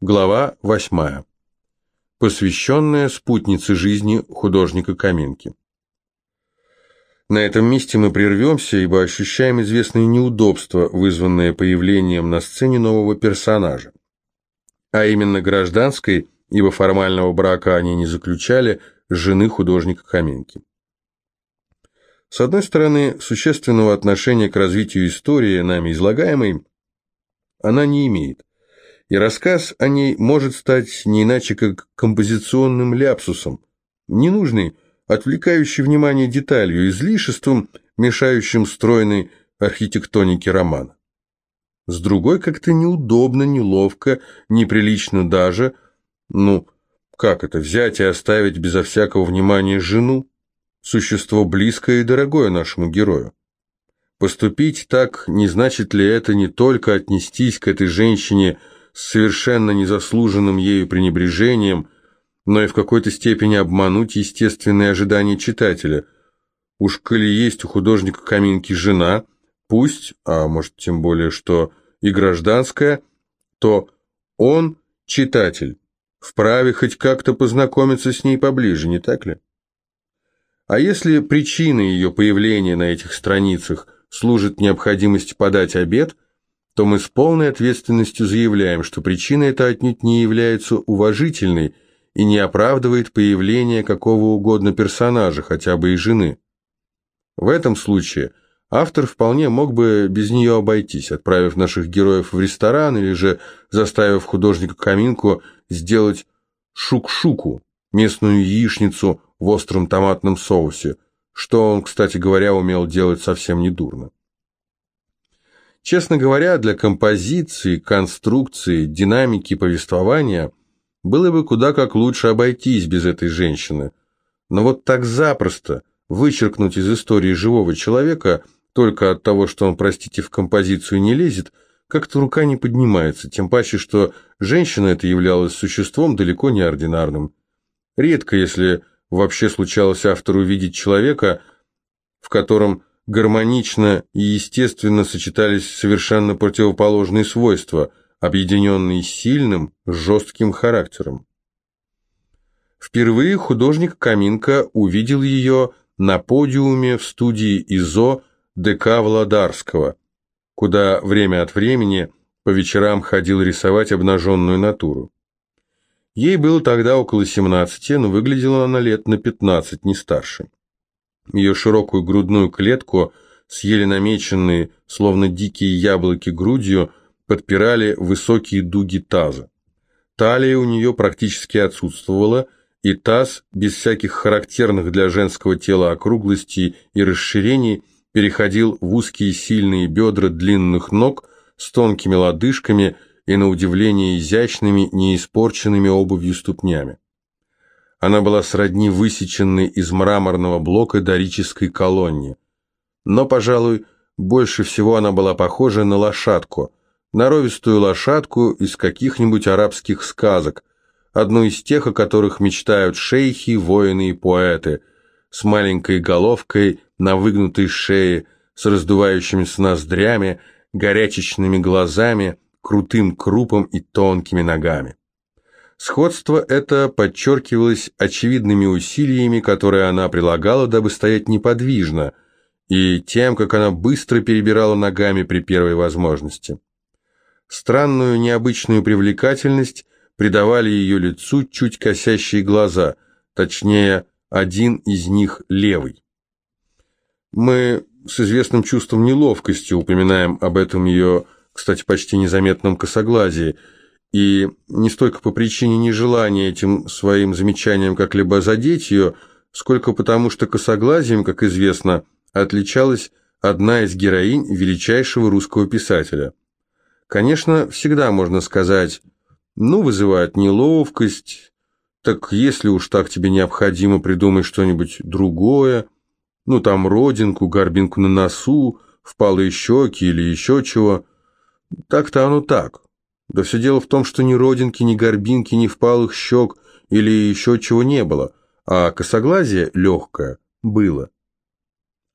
Глава 8. Посвященная спутнице жизни художника Каменки. На этом месте мы прервемся, ибо ощущаем известные неудобства, вызванные появлением на сцене нового персонажа. А именно гражданской, ибо формального брака они не заключали, жены художника Каменки. С одной стороны, существенного отношения к развитию истории, нами излагаемой, она не имеет и рассказ о ней может стать не иначе как композиционным ляпсусом, ненужной, отвлекающей внимание деталью, излишеством, мешающим стройной архитектонике романа. С другой как-то неудобно, неловко, неприлично даже, ну, как это, взять и оставить безо всякого внимания жену, существо близкое и дорогое нашему герою. Поступить так, не значит ли это не только отнестись к этой женщине – с совершенно незаслуженным ею пренебрежением, но и в какой-то степени обмануть естественные ожидания читателя. Уж коли есть у художника Каминки жена, пусть, а может тем более, что и гражданская, то он, читатель, вправе хоть как-то познакомиться с ней поближе, не так ли? А если причиной ее появления на этих страницах служит необходимость подать обед – то мы с полной ответственностью заявляем, что причина эта отнюдь не является уважительной и не оправдывает появление какого угодно персонажа, хотя бы и жены. В этом случае автор вполне мог бы без нее обойтись, отправив наших героев в ресторан или же заставив художника Каминку сделать шук-шуку, местную яичницу в остром томатном соусе, что он, кстати говоря, умел делать совсем недурно. Честно говоря, для композиции, конструкции, динамики повествования было бы куда как лучше обойтись без этой женщины. Но вот так запросто вычеркнуть из истории живого человека только от того, что он, простите, в композицию не лезет, как-то рука не поднимается, тем паче, что женщина эта являлась существом далеко не ординарным. Редко, если вообще случалось автору видеть человека, в котором гармонично и естественно сочетались совершенно противоположные свойства, объединенные сильным, жестким характером. Впервые художник Каминка увидел ее на подиуме в студии ИЗО ДК Владарского, куда время от времени по вечерам ходил рисовать обнаженную натуру. Ей было тогда около 17, но выглядела она лет на 15, не старше. Ее широкую грудную клетку с еле намеченной, словно дикие яблоки, грудью подпирали высокие дуги таза. Талия у нее практически отсутствовала, и таз, без всяких характерных для женского тела округлостей и расширений, переходил в узкие сильные бедра длинных ног с тонкими лодыжками и, на удивление, изящными, неиспорченными обувью ступнями. Она была сродни высеченной из мраморного блока дорической колонне. Но, пожалуй, больше всего она была похожа на лошадку, норовистую лошадку из каких-нибудь арабских сказок, одну из тех, о которых мечтают шейхи, воины и поэты, с маленькой головкой на выгнутой шее, с раздувающимися ноздрями, горячечными глазами, крутым крупом и тонкими ногами. Сходство это подчеркивалось очевидными усилиями, которые она прилагала, дабы стоять неподвижно, и тем, как она быстро перебирала ногами при первой возможности. Странную необычную привлекательность придавали ее лицу чуть косящие глаза, точнее, один из них левый. Мы с известным чувством неловкости упоминаем об этом ее, кстати, почти незаметном косоглазии – и не столько по причине нежелания этим своим замечанием как-либо задеть ее, сколько потому, что косоглазием, как известно, отличалась одна из героинь величайшего русского писателя. Конечно, всегда можно сказать, ну, вызывает неловкость, так если уж так тебе необходимо придумать что-нибудь другое, ну, там родинку, горбинку на носу, впалые щеки или еще чего, так-то оно так. Да все дело в том, что ни родинки, ни горбинки, ни впалых щек или еще чего не было, а косоглазие легкое было.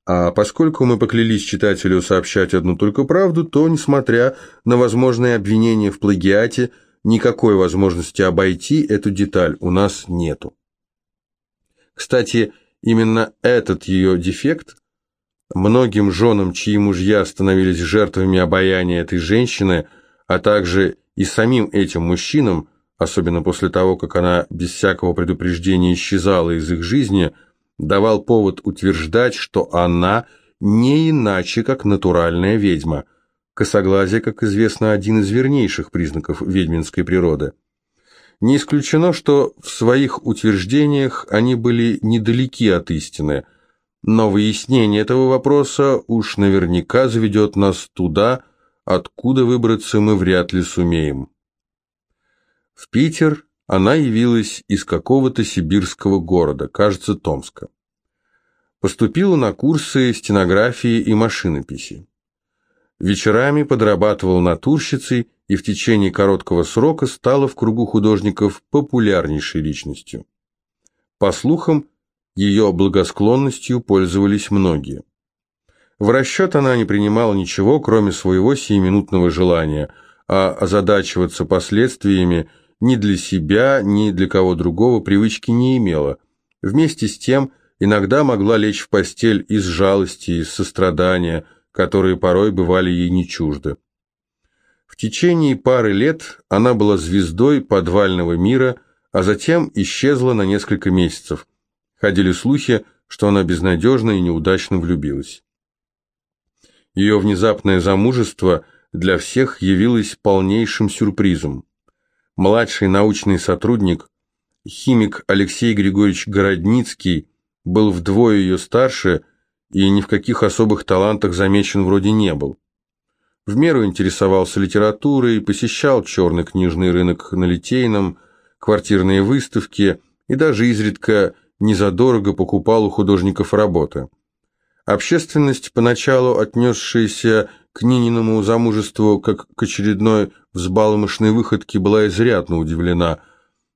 А поскольку мы поклялись читателю сообщать одну только правду, то, несмотря на возможные обвинения в плагиате, никакой возможности обойти эту деталь у нас нету. Кстати, именно этот ее дефект многим женам, чьи мужья становились жертвами обаяния этой женщины, а также и самим этим мужчинам, особенно после того, как она без всякого предупреждения исчезала из их жизни, давал повод утверждать, что она не иначе, как натуральная ведьма. Косоглазие, как известно, один из вернейших признаков ведьминской природы. Не исключено, что в своих утверждениях они были недалеки от истины, но выяснение этого вопроса уж наверняка заведет нас туда, откуда выбраться мы вряд ли сумеем. В Питер она явилась из какого-то сибирского города, кажется, Томска. Поступила на курсы стенографии и машинописи. Вечерами подрабатывала натурщицей и в течение короткого срока стала в кругу художников популярнейшей личностью. По слухам, ее благосклонностью пользовались многие. В расчет она не принимала ничего, кроме своего сиюминутного желания, а озадачиваться последствиями ни для себя, ни для кого другого привычки не имела. Вместе с тем, иногда могла лечь в постель из жалости, из сострадания, которые порой бывали ей не чужды. В течение пары лет она была звездой подвального мира, а затем исчезла на несколько месяцев. Ходили слухи, что она безнадежно и неудачно влюбилась. Ее внезапное замужество для всех явилось полнейшим сюрпризом. Младший научный сотрудник, химик Алексей Григорьевич Городницкий, был вдвое ее старше и ни в каких особых талантах замечен вроде не был. В меру интересовался литературой, посещал черный книжный рынок на Литейном, квартирные выставки и даже изредка незадорого покупал у художников работы. Общественность, поначалу отнесшаяся к Нининому замужеству как к очередной взбалмошной выходке, была изрядно удивлена.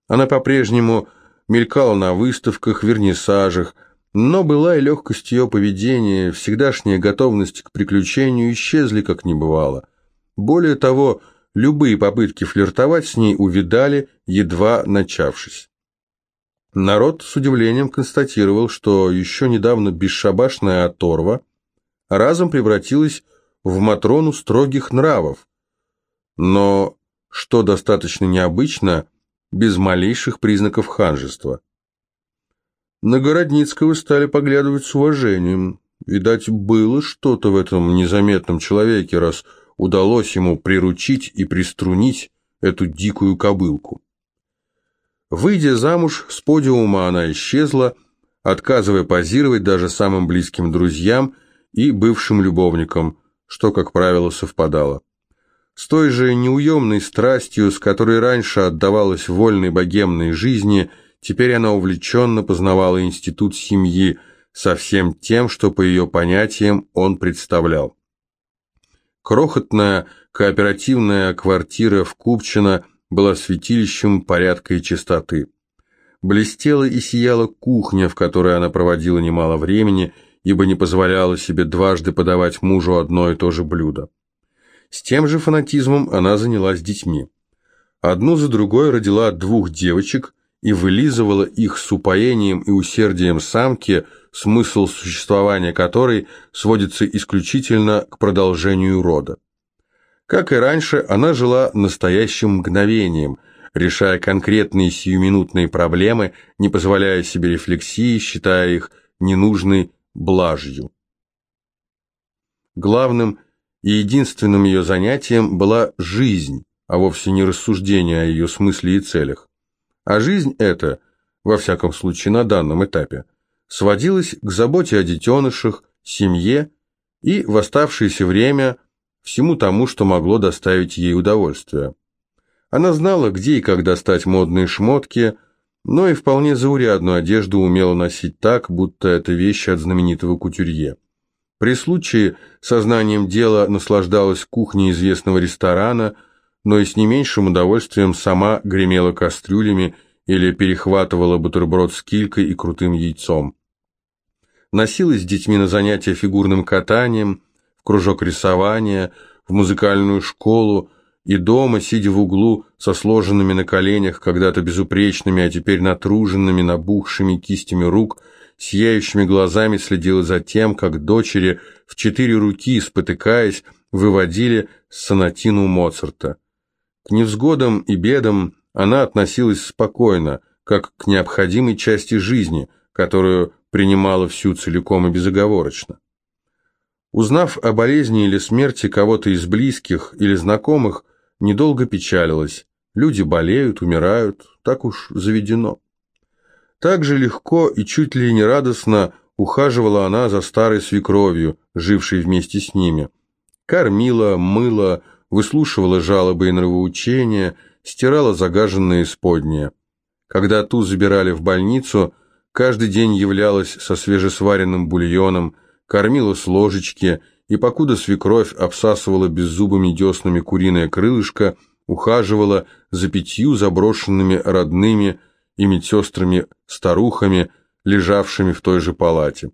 Она по-прежнему мелькала на выставках, вернисажах, но была и легкость ее поведения, всегдашняя готовность к приключению исчезли, как не бывало. Более того, любые попытки флиртовать с ней увидали, едва начавшись. Народ с удивлением констатировал, что еще недавно бесшабашная оторва разом превратилась в Матрону строгих нравов, но, что достаточно необычно, без малейших признаков ханжества. На Городницкого стали поглядывать с уважением. Видать, было что-то в этом незаметном человеке, раз удалось ему приручить и приструнить эту дикую кобылку. Выйдя замуж, с подиума она исчезла, отказывая позировать даже самым близким друзьям и бывшим любовникам, что, как правило, совпадало. С той же неуемной страстью, с которой раньше отдавалась вольной богемной жизни – Теперь она увлеченно познавала институт семьи со всем тем, что по ее понятиям он представлял. Крохотная кооперативная квартира в Купчино была святилищем порядка и чистоты. Блестела и сияла кухня, в которой она проводила немало времени, ибо не позволяла себе дважды подавать мужу одно и то же блюдо. С тем же фанатизмом она занялась детьми. Одну за другой родила двух девочек, и вылизывала их с упоением и усердием самки, смысл существования которой сводится исключительно к продолжению рода. Как и раньше, она жила настоящим мгновением, решая конкретные сиюминутные проблемы, не позволяя себе рефлексии, считая их ненужной блажью. Главным и единственным ее занятием была жизнь, а вовсе не рассуждение о ее смысле и целях. А жизнь эта, во всяком случае на данном этапе, сводилась к заботе о детенышах, семье и в оставшееся время всему тому, что могло доставить ей удовольствие. Она знала, где и как достать модные шмотки, но и вполне заурядную одежду умела носить так, будто это вещи от знаменитого кутюрье. При случае сознанием дела наслаждалась кухней известного ресторана – но и с не меньшим удовольствием сама гремела кастрюлями или перехватывала бутерброд с килькой и крутым яйцом. Носилась с детьми на занятия фигурным катанием, кружок рисования, в музыкальную школу и дома, сидя в углу, со сложенными на коленях, когда-то безупречными, а теперь натруженными, набухшими кистями рук, сияющими глазами следила за тем, как дочери в четыре руки, спотыкаясь, выводили сонатину Моцарта. К невзгодам и бедам она относилась спокойно, как к необходимой части жизни, которую принимала всю целиком и безоговорочно. Узнав о болезни или смерти кого-то из близких или знакомых, недолго печалилась. Люди болеют, умирают, так уж заведено. Так же легко и чуть ли не радостно ухаживала она за старой свекровью, жившей вместе с ними. Кормила, мыла, выслушивала жалобы и нравоучения, стирала загаженные исподние. Когда ту забирали в больницу, каждый день являлась со свежесваренным бульоном, кормила с ложечки, и покуда свекровь обсасывала беззубыми деснами куриное крылышко, ухаживала за пятью заброшенными родными и медсестрами-старухами, лежавшими в той же палате.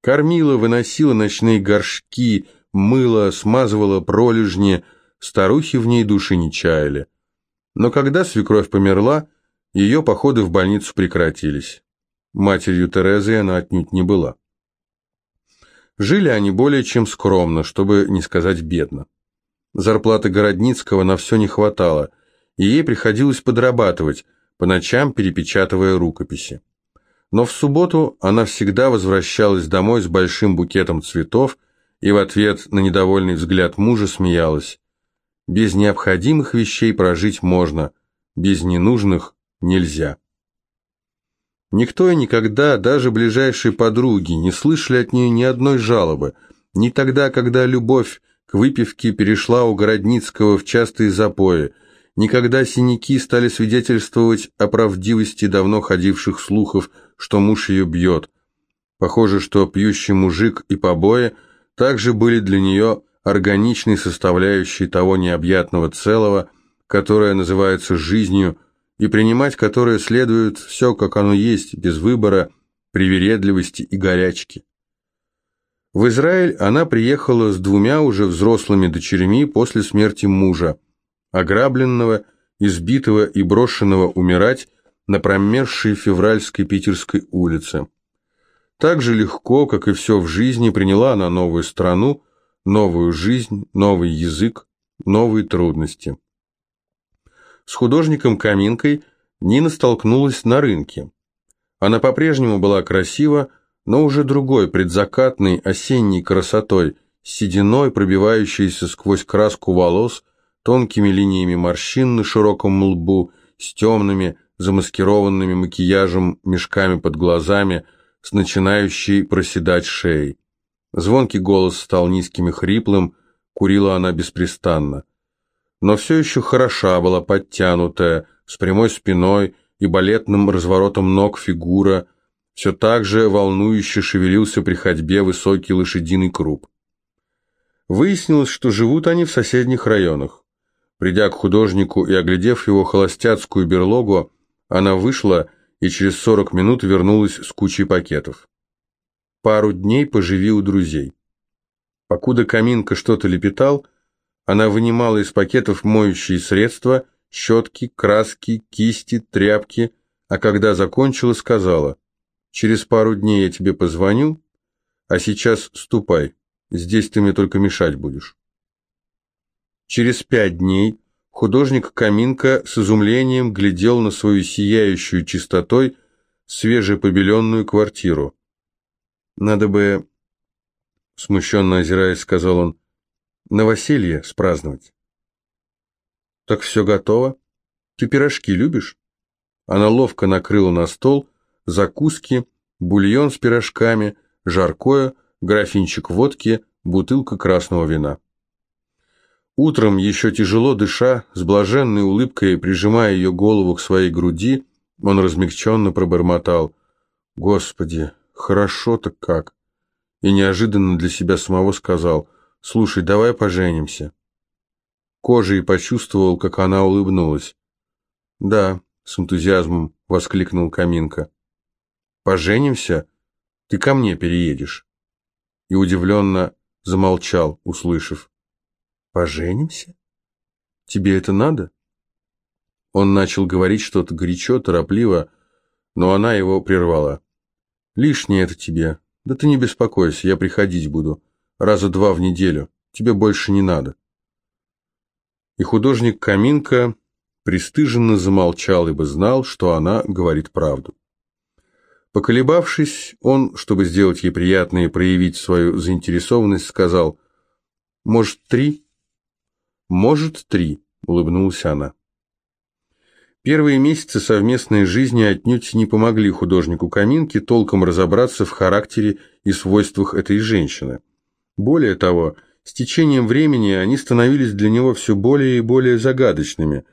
Кормила, выносила ночные горшки, мыла, смазывала пролежни, старухи в ней души не чаяли. Но когда свекровь померла, ее походы в больницу прекратились. Матерью Терезы она отнюдь не была. Жили они более чем скромно, чтобы не сказать бедно. Зарплаты Городницкого на все не хватало, и ей приходилось подрабатывать, по ночам перепечатывая рукописи. Но в субботу она всегда возвращалась домой с большим букетом цветов и в ответ на недовольный взгляд мужа смеялась. Без необходимых вещей прожить можно, без ненужных нельзя. Никто и никогда, даже ближайшие подруги, не слышали от нее ни одной жалобы, ни тогда, когда любовь к выпивке перешла у Городницкого в частые запои, никогда синяки стали свидетельствовать о правдивости давно ходивших слухов, что муж ее бьет. Похоже, что пьющий мужик и побои также были для нее органичной составляющей того необъятного целого, которое называется жизнью, и принимать которое следует все, как оно есть, без выбора, привередливости и горячки. В Израиль она приехала с двумя уже взрослыми дочерьми после смерти мужа, ограбленного, избитого и брошенного умирать на промерзшей февральской питерской улице. Так же легко, как и все в жизни, приняла она новую страну, новую жизнь, новый язык, новые трудности. С художником Каминкой Нина столкнулась на рынке. Она по-прежнему была красива, но уже другой, предзакатной, осенней красотой, сединой, пробивающейся сквозь краску волос, тонкими линиями морщин на широком лбу, с темными, замаскированными макияжем, мешками под глазами, с начинающей проседать шеей. Звонкий голос стал низким и хриплым, курила она беспрестанно но все еще хороша была подтянутая, с прямой спиной и балетным разворотом ног фигура, все так же волнующе шевелился при ходьбе высокий лошадиный круп. Выяснилось, что живут они в соседних районах. Придя к художнику и оглядев его холостяцкую берлогу, она вышла и через сорок минут вернулась с кучей пакетов. Пару дней поживи у друзей. Покуда Каминка что-то лепетал, она вынимала из пакетов моющие средства, щетки, краски, кисти, тряпки, а когда закончила, сказала, «Через пару дней я тебе позвоню, а сейчас ступай, здесь ты мне только мешать будешь». Через пять дней художник Каминка с изумлением глядел на свою сияющую чистотой свежепобеленную квартиру. «Надо бы...» — смущенно озираясь, сказал он, Новоселье спраздновать. Так все готово? Ты пирожки любишь? Она ловко накрыла на стол закуски, бульон с пирожками, жаркое, графинчик водки, бутылка красного вина. Утром, еще тяжело дыша, с блаженной улыбкой прижимая ее голову к своей груди, он размягченно пробормотал «Господи, хорошо-то как!» и неожиданно для себя самого сказал – «Слушай, давай поженимся». Кожей почувствовал, как она улыбнулась. «Да», — с энтузиазмом воскликнул Каминка. «Поженимся? Ты ко мне переедешь». И удивленно замолчал, услышав. «Поженимся?» Тебе это надо?» Он начал говорить что-то горячо, торопливо, но она его прервала. «Лишнее это тебе. Да ты не беспокойся, я приходить буду. Раза два в неделю. Тебе больше не надо». И художник Каминка пристыженно замолчал, ибо знал, что она говорит правду. Поколебавшись, он, чтобы сделать ей приятно и проявить свою заинтересованность, сказал «Может, три?» «Может, три», — улыбнулась она. Первые месяцы совместной жизни отнюдь не помогли художнику Каминке толком разобраться в характере и свойствах этой женщины. Более того, с течением времени они становились для него все более и более загадочными.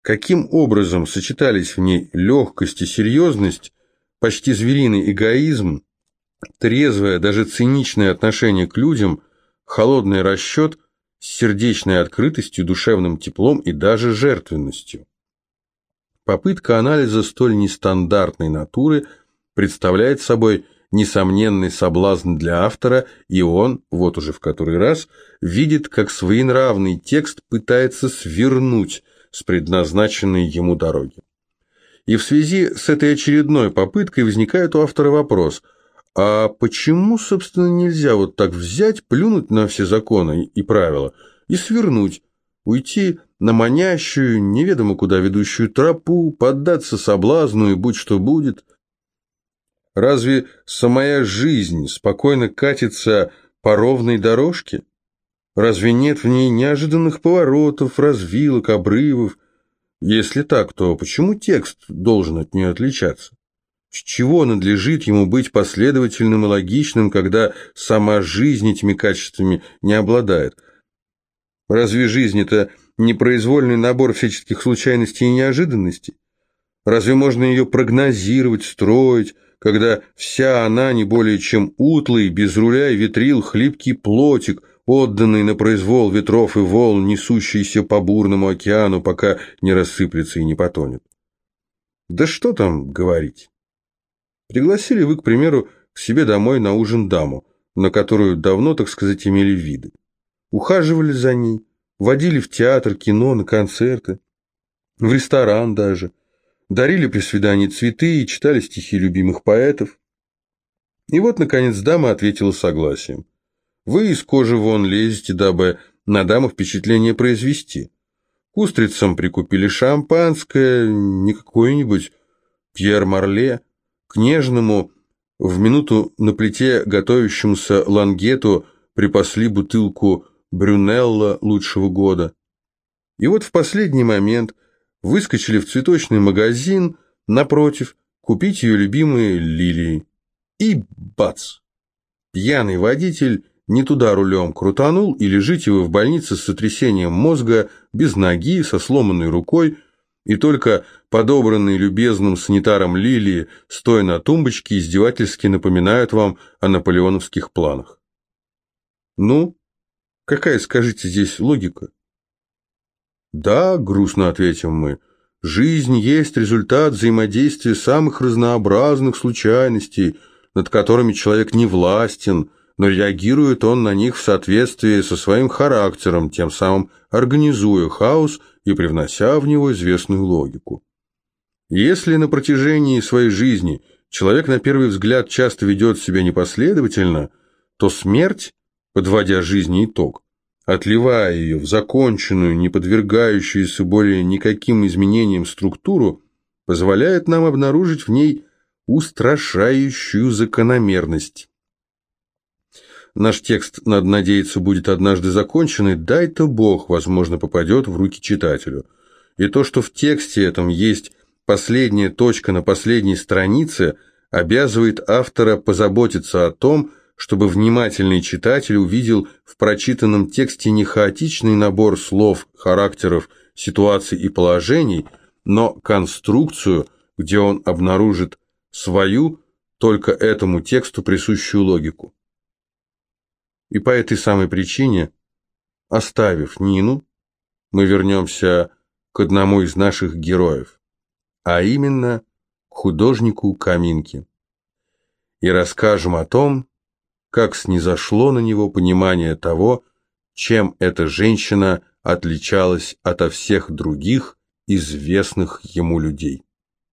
Каким образом сочетались в ней легкость и серьезность, почти звериный эгоизм, трезвое, даже циничное отношение к людям, холодный расчет с сердечной открытостью, душевным теплом и даже жертвенностью. Попытка анализа столь нестандартной натуры представляет собой несомненный соблазн для автора, и он, вот уже в который раз, видит, как своенравный текст пытается свернуть с предназначенной ему дороги. И в связи с этой очередной попыткой возникает у автора вопрос, а почему, собственно, нельзя вот так взять, плюнуть на все законы и правила и свернуть, уйти на манящую, неведомо куда ведущую тропу, поддаться соблазну и будь что будет. Разве самая жизнь спокойно катится по ровной дорожке? Разве нет в ней неожиданных поворотов, развилок, обрывов? Если так, то почему текст должен от нее отличаться? С чего надлежит ему быть последовательным и логичным, когда сама жизнь этими качествами не обладает? Разве жизнь – это непроизвольный набор всяческих случайностей и неожиданностей? Разве можно ее прогнозировать, строить, когда вся она не более чем утлый, без руля и ветрил, хлипкий плотик, отданный на произвол ветров и волн, несущийся по бурному океану, пока не рассыплется и не потонет? Да что там говорить? Пригласили вы, к примеру, к себе домой на ужин даму, на которую давно, так сказать, имели виды. Ухаживали за ней, водили в театр, кино, на концерты, в ресторан даже, дарили при свидании цветы и читали стихи любимых поэтов. И вот, наконец, дама ответила согласием. Вы из кожи вон лезете, дабы на даму впечатление произвести. К устрицам прикупили шампанское, не какое-нибудь Пьер Марле, к нежному, в минуту на плите готовящемуся лангету припасли бутылку Брюнелла лучшего года. И вот в последний момент выскочили в цветочный магазин напротив купить ее любимые лилии. И бац! Пьяный водитель не туда рулем крутанул, и лежите вы в больнице с сотрясением мозга, без ноги, со сломанной рукой, и только подобранные любезным санитаром лилии, стоя на тумбочке, издевательски напоминают вам о наполеоновских планах. Ну, Какая, скажите, здесь логика? Да, грустно ответим мы, жизнь есть результат взаимодействия самых разнообразных случайностей, над которыми человек не властен, но реагирует он на них в соответствии со своим характером, тем самым организуя хаос и привнося в него известную логику. Если на протяжении своей жизни человек на первый взгляд часто ведет себя непоследовательно, то смерть подводя жизни итог, отливая ее в законченную, не подвергающуюся более никаким изменениям структуру, позволяет нам обнаружить в ней устрашающую закономерность. Наш текст, надо надеяться, будет однажды закончен, и дай-то Бог, возможно, попадет в руки читателю. И то, что в тексте этом есть последняя точка на последней странице, обязывает автора позаботиться о том, чтобы внимательный читатель увидел в прочитанном тексте не хаотичный набор слов, характеров, ситуаций и положений, но конструкцию, где он обнаружит свою, только этому тексту присущую логику. И по этой самой причине, оставив Нину, мы вернемся к одному из наших героев, а именно к художнику Каминке, и расскажем о том, как снизошло на него понимание того, чем эта женщина отличалась ото всех других известных ему людей.